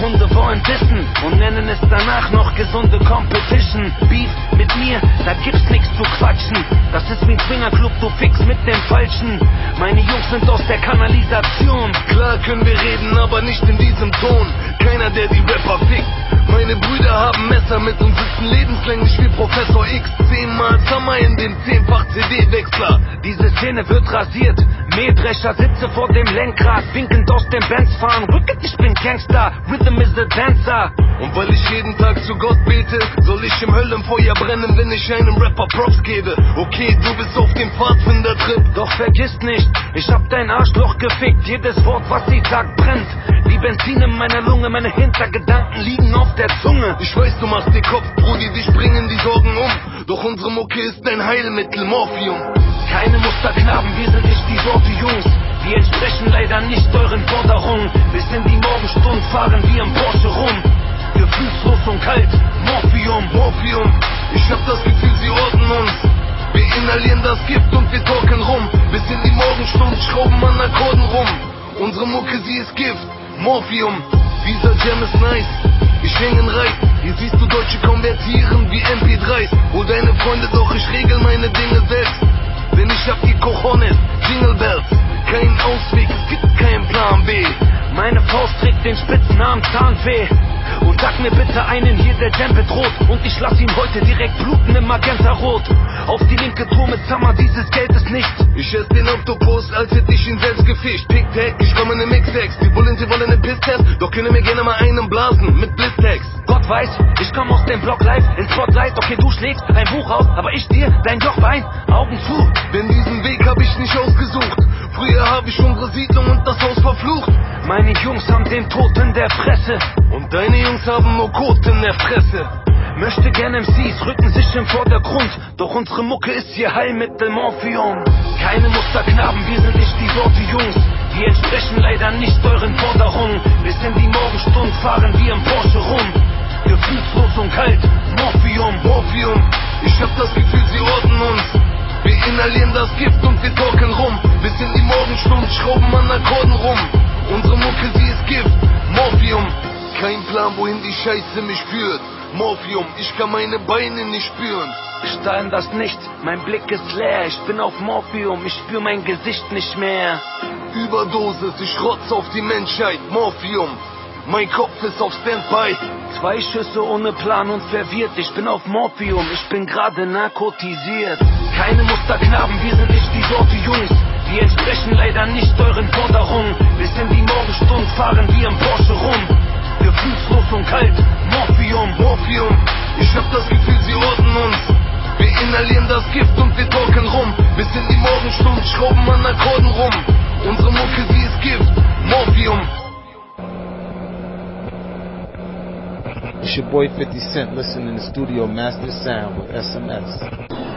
wollen wissen und nennen es danach noch gesunde Competition. Beef mit mir, da gibt's nichts zu quatschen. Das ist wie ein Swingerclub, du fix mit dem Falschen. Meine Jungs sind aus der Kanalisation. Klar können wir reden, aber nicht in diesem Ton. Keiner, der die Rapper fickt. Meine Brüder haben Messer mit und sitzen lebenslänglich wie Professor X. Zehnmal Summer in dem zehnfach CD-Wechsler. Diese Szene wird rasiert. Mähdrescher sitze vor dem Lenkrad, winkend aus dem Benz fahren. Rücket, ich bin Gangster, Rhythm is a Dancer. Und weil ich jeden Tag zu Gott bete, soll ich im Höllenfeuer brennen, wenn ich einem Rapper Props gebe. Okay, du bist auf dem Pfadfinder-Trip. Doch vergiss nicht, ich hab dein Arschloch gefickt. Jedes Wort, was sie sagt, brennt. Wie Benzin in meiner Lunge, meine Hintergedanken liegen auf der Zunge. Ich weiß, du machst dir Kopf, Brudi, dich bringen die Sorgen um. Doch unsere Mucke ist dein Heilmittel, Morphium. Keine Musterknaben, wir sind nicht die Sorte Jungs. Die entsprechen leider nicht euren Forderungen. Bis in die Morgenstund fahren wir im Porsche rum. Gefühlslos und kalt, Morphium. Morphium, ich hab das Gefühl, sie orten uns. Wir inhalieren das Gift und wir talken rum. Bis in die Morgenstund schrauben an Akkorden rum. Unsere Mucke, sie ist Gift, Morphium. Dieser Jam ist nice. Ich häng in Reif. Hier siehst du Deutsche konvertieren wie MP3s. Hol deine Freunde, doch ich regel meine Dinge selbst. Denn ich hab die Cojones, Jingle Bells. Kein Ausweg, es gibt keinen Plan B. Meine Faust trägt den Spitznamen Zahnweh. Und sag mir bitte einen hier, der Jam bedroht. Und ich lass ihn heute direkt bluten im Magenta-Rot. Auf die linke Tour mit Summer, dieses Geld ist nichts. Ich ess den Oktopus, als hätte ich ihn selbst gefischt. Pick-Tag, ich komme in den Mix-Tags. Die Bullen, sie wollen einen Piss-Test, doch können mir gerne mal einen blasen mit Bliss-Tags. Gott weiß, ich komm aus dem Block live ins Spotlight. Okay, du schlägst ein Buch aus, aber ich dir dein Jochbein. Augen zu. Denn diesen Weg hab ich nicht ausgesucht. Früher hab ich unsere Siedlung und das Haus verflucht. Meine Jungs haben den Tod in der Fresse. Und deine Jungs haben nur Kot in der Fresse. Möchte gern MCs rücken sich im Vordergrund. Doch unsere Mucke ist hier Heilmittel Morphium. Keine Musterknaben, wir sind nicht die Sorte Jungs. Die entsprechen leider nicht euren Forderungen. Bis in die Morgenstund fahren wir im Porsche rum. Gefühlslos und kalt, Morphium. Morphium, ich hab das Gefühl, sie orten uns. Wir inhalieren das Gift und wir talken rum. Morgenstund schrauben an Akkorden rum. Unsere Mucke, sie ist Gift, Morphium. Kein Plan, wohin die Scheiße mich führt. Morphium, ich kann meine Beine nicht spüren. Starr in das Nichts, mein Blick ist leer. Ich bin auf Morphium, ich spür mein Gesicht nicht mehr. Überdosis, ich rotz auf die Menschheit. Morphium, mein Kopf ist auf Standby. Zwei Schüsse ohne Plan und verwirrt. Ich bin auf Morphium, ich bin gerade narkotisiert. Keine Musterknaben, wir sind nicht die Sorte Jungs. Die entsprechen leider nicht euren Forderungen. Bis in die Morgenstund fahren wir im Porsche rum. Gefühlslos und kalt, Morphium. Morphium, ich hab das Gefühl, sie orten uns. Wir inhalieren das Gift und wir talken rum. Bis in die Morgenstund schrauben an Akkorden rum. Unsere Mucke, sie ist Gift, Morphium. It's your boy 50 Cent listening to Studio Master Sound with SMS.